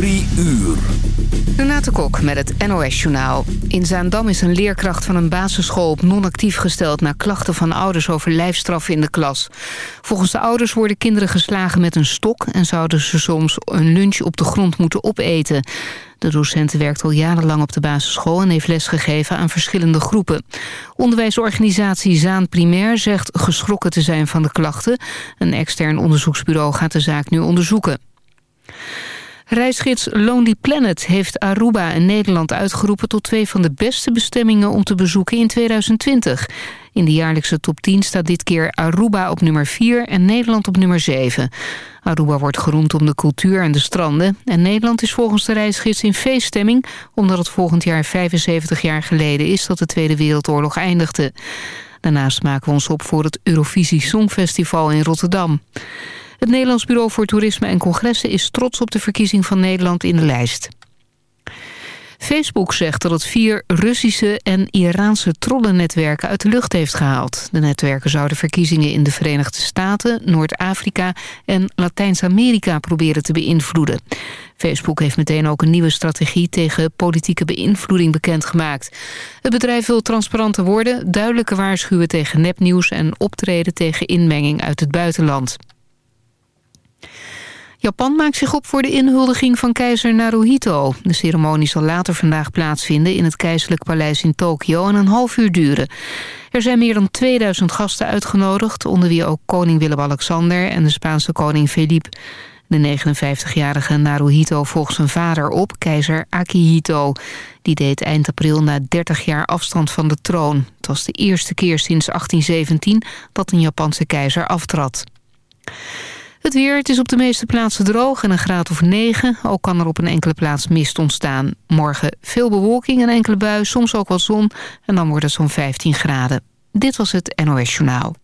Drie uur. Renate Kok met het NOS Journaal. In Zaandam is een leerkracht van een basisschool op non-actief gesteld... na klachten van ouders over lijfstraffen in de klas. Volgens de ouders worden kinderen geslagen met een stok... en zouden ze soms een lunch op de grond moeten opeten. De docent werkt al jarenlang op de basisschool... en heeft lesgegeven aan verschillende groepen. Onderwijsorganisatie Zaan Primair zegt geschrokken te zijn van de klachten. Een extern onderzoeksbureau gaat de zaak nu onderzoeken. Reisgids Lonely Planet heeft Aruba en Nederland uitgeroepen... tot twee van de beste bestemmingen om te bezoeken in 2020. In de jaarlijkse top 10 staat dit keer Aruba op nummer 4 en Nederland op nummer 7. Aruba wordt geroemd om de cultuur en de stranden. En Nederland is volgens de reisgids in feeststemming... omdat het volgend jaar 75 jaar geleden is dat de Tweede Wereldoorlog eindigde. Daarnaast maken we ons op voor het Eurovisie Songfestival in Rotterdam. Het Nederlands Bureau voor Toerisme en Congressen is trots op de verkiezing van Nederland in de lijst. Facebook zegt dat het vier Russische en Iraanse trollennetwerken uit de lucht heeft gehaald. De netwerken zouden verkiezingen in de Verenigde Staten, Noord-Afrika en Latijns-Amerika proberen te beïnvloeden. Facebook heeft meteen ook een nieuwe strategie tegen politieke beïnvloeding bekendgemaakt. Het bedrijf wil transparanter worden, duidelijker waarschuwen tegen nepnieuws en optreden tegen inmenging uit het buitenland. Japan maakt zich op voor de inhuldiging van keizer Naruhito. De ceremonie zal later vandaag plaatsvinden in het keizerlijk paleis in Tokio en een half uur duren. Er zijn meer dan 2000 gasten uitgenodigd, onder wie ook koning Willem-Alexander en de Spaanse koning Felipe. De 59-jarige Naruhito volgt zijn vader op, keizer Akihito. Die deed eind april na 30 jaar afstand van de troon. Het was de eerste keer sinds 1817 dat een Japanse keizer aftrad. Het weer, het is op de meeste plaatsen droog en een graad of 9. Ook kan er op een enkele plaats mist ontstaan. Morgen veel bewolking en enkele bui, soms ook wat zon. En dan wordt het zo'n 15 graden. Dit was het NOS Journaal.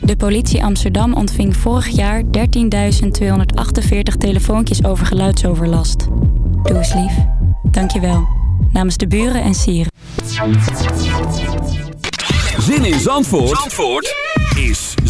De politie Amsterdam ontving vorig jaar 13.248 telefoontjes over geluidsoverlast. Doe eens lief. Dank je wel. Namens de buren en sieren. Zin in Zandvoort? Zandvoort? is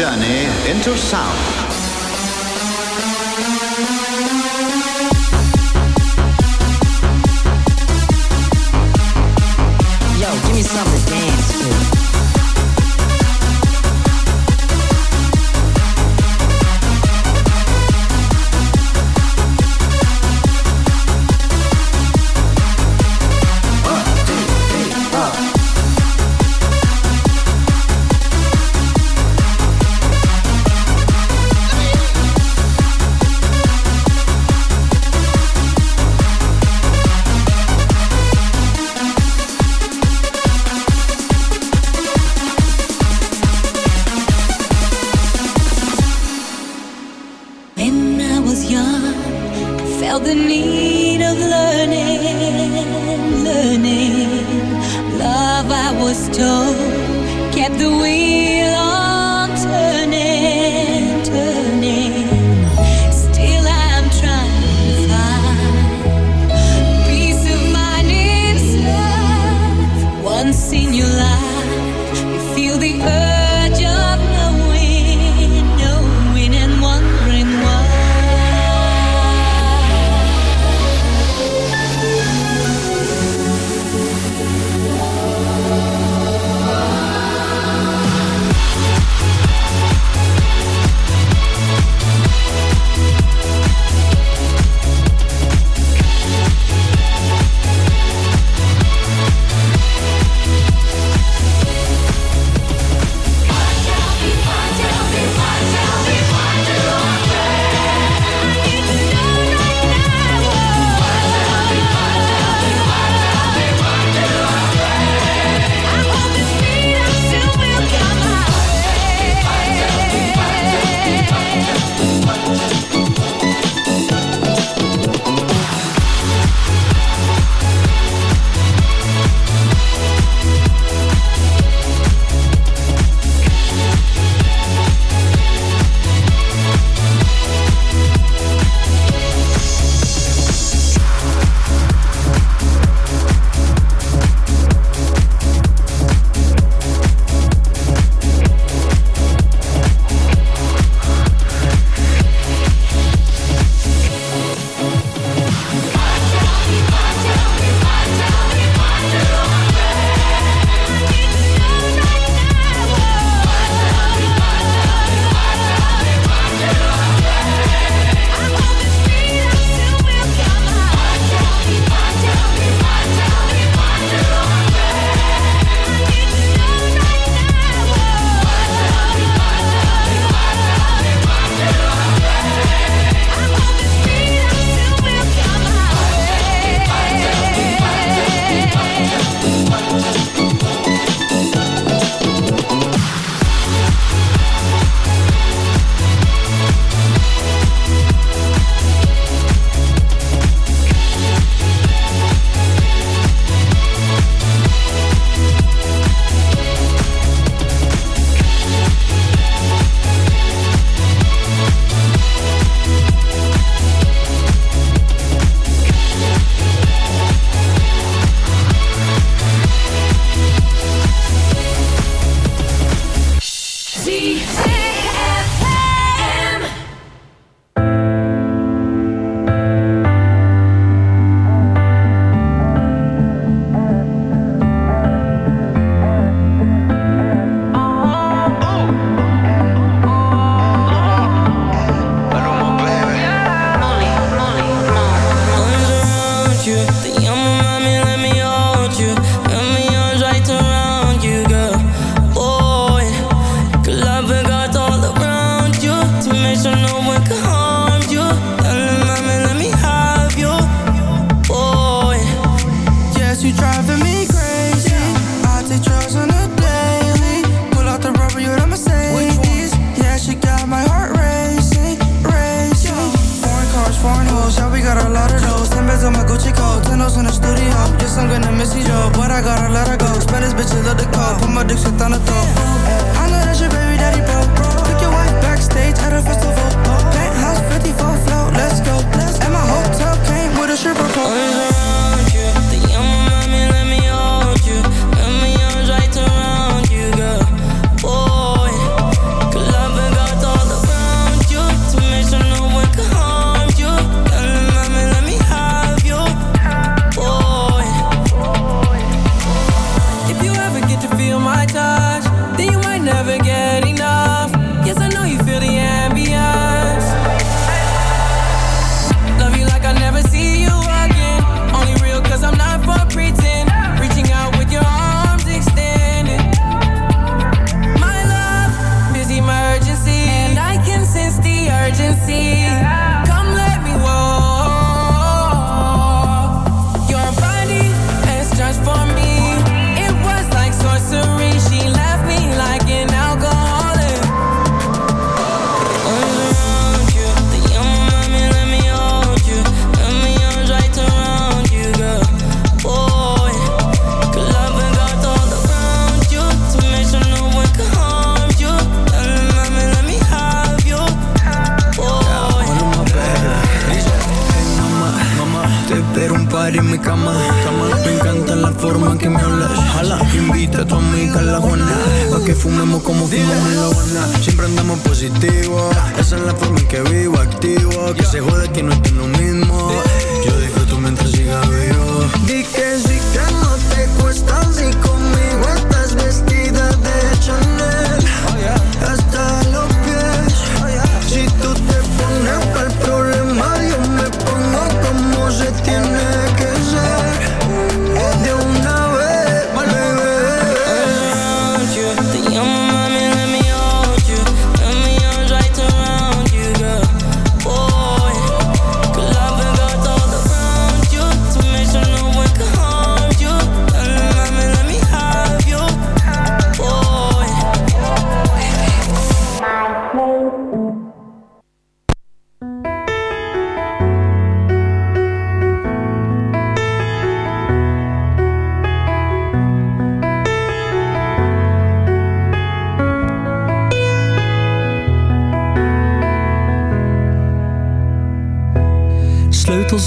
Journey into sound.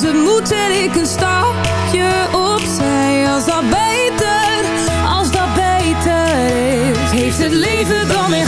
Ze moeten ik een stapje opzij Als dat beter, als dat beter is Heeft het leven dan echt.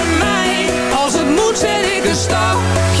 zet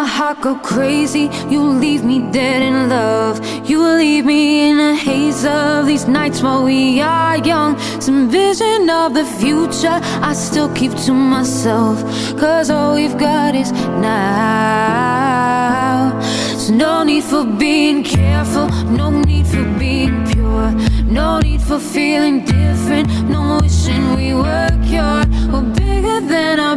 my heart go crazy. You leave me dead in love. You leave me in a haze of these nights while we are young. Some vision of the future I still keep to myself. Cause all we've got is now. So no need for being careful, no need for being pure. No need for feeling different, no wishing we were cured. We're bigger than our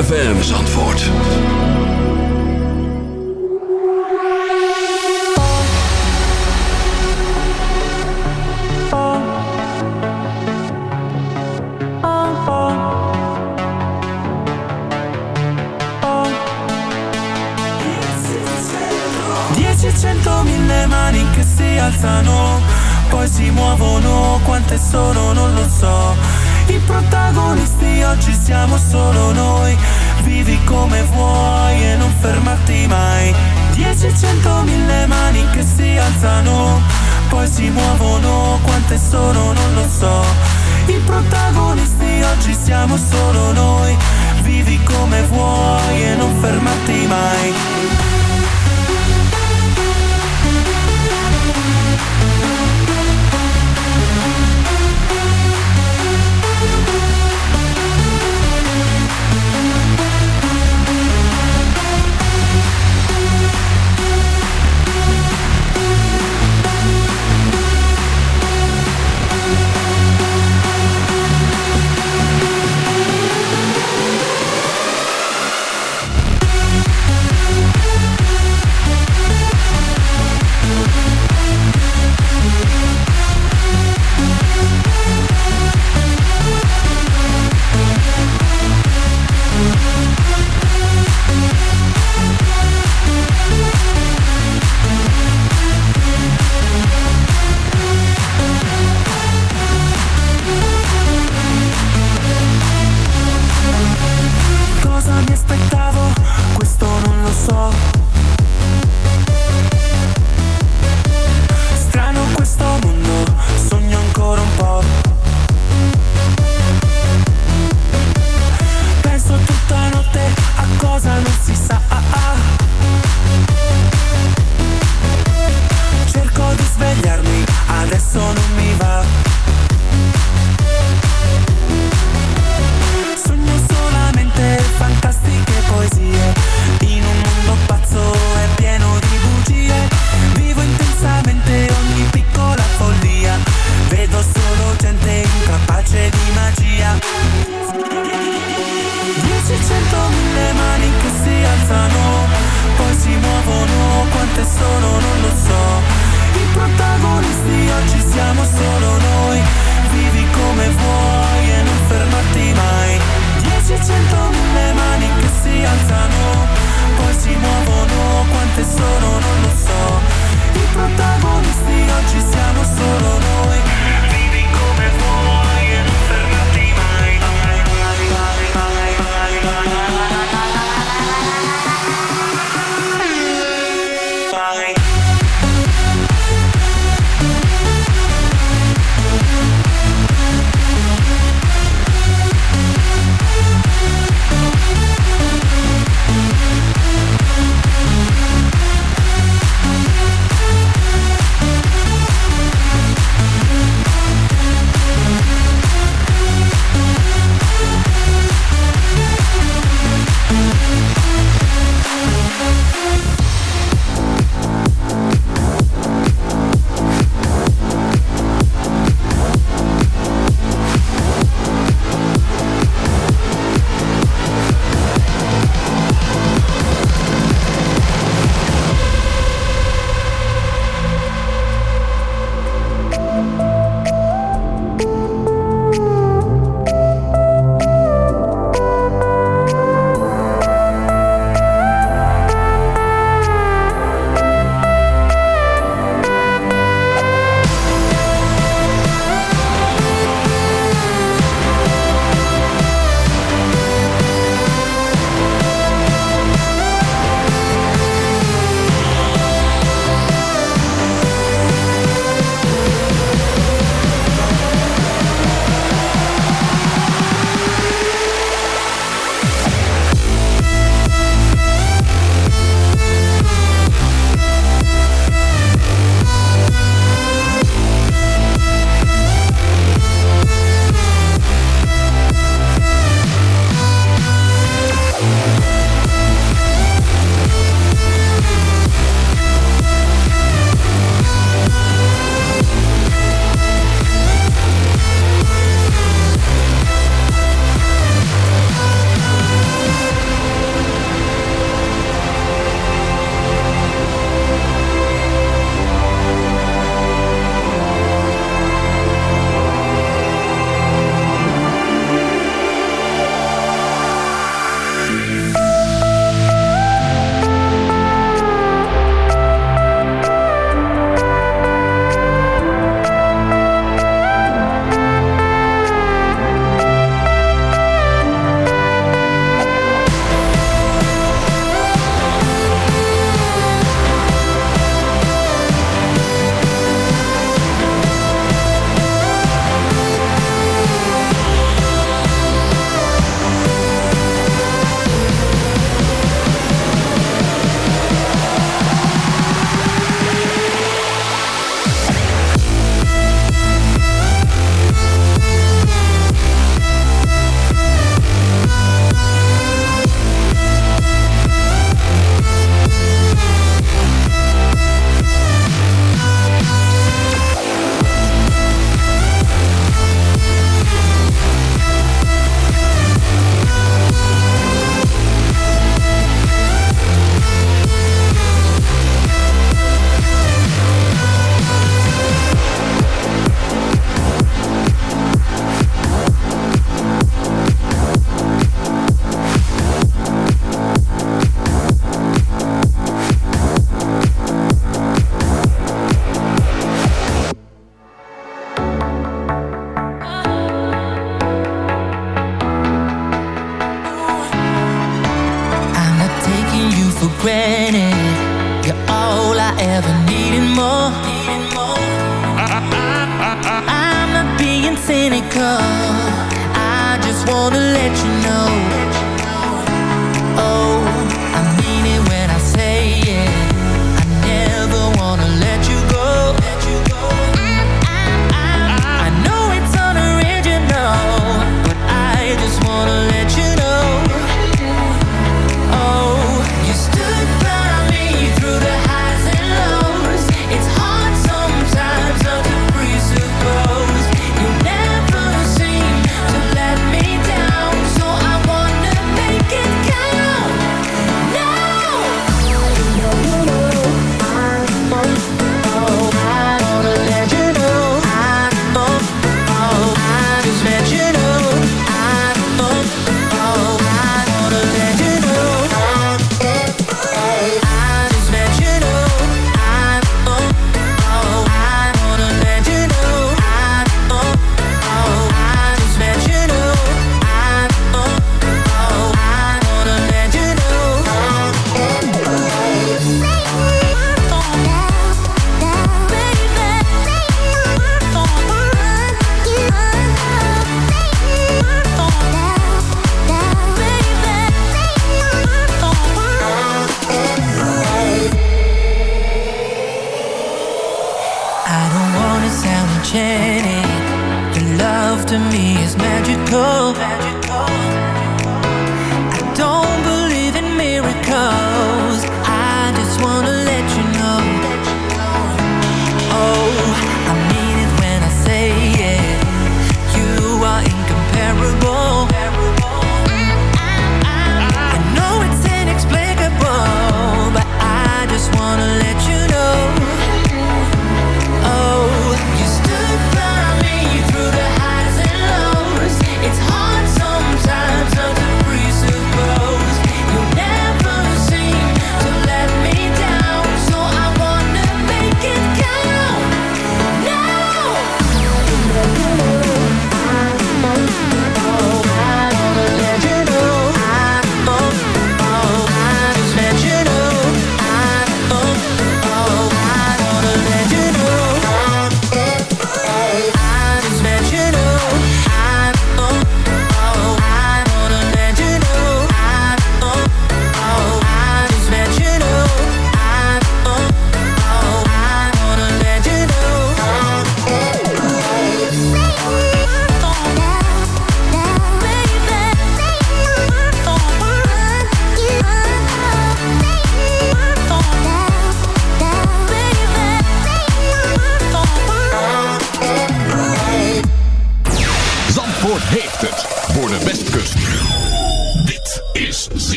ZFM Zandvoort. Dieci, mani che si alzano, poi si muovono, quante sono non lo so. I protagonisti oggi siamo solo noi, vivi come vuoi e non fermarti mai. Dieci, cento, mille mani che si alzano, poi si muovono, quante sono non lo so. I protagonisti oggi siamo solo noi, vivi come vuoi e non fermarti mai.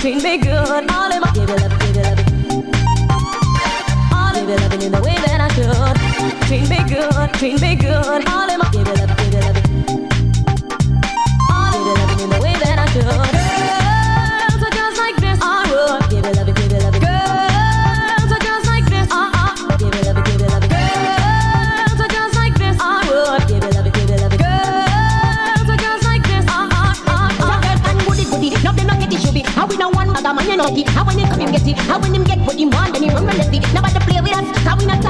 Treat me good. All in my give it up, give it up. give it loving in the way that I should. Treat me good, treat me good. All in my give it love, How when him get what he want, then he run relentless. Nobody play with us. Cause we not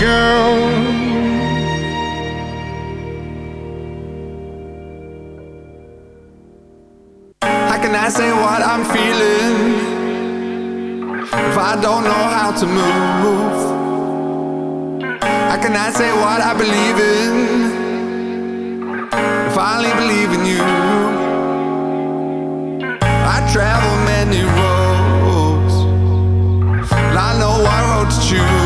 girl. How can I say what I'm feeling if I don't know how to move? How can I say what I believe in? if I only believe in you. I travel many roads, and I know what road to choose.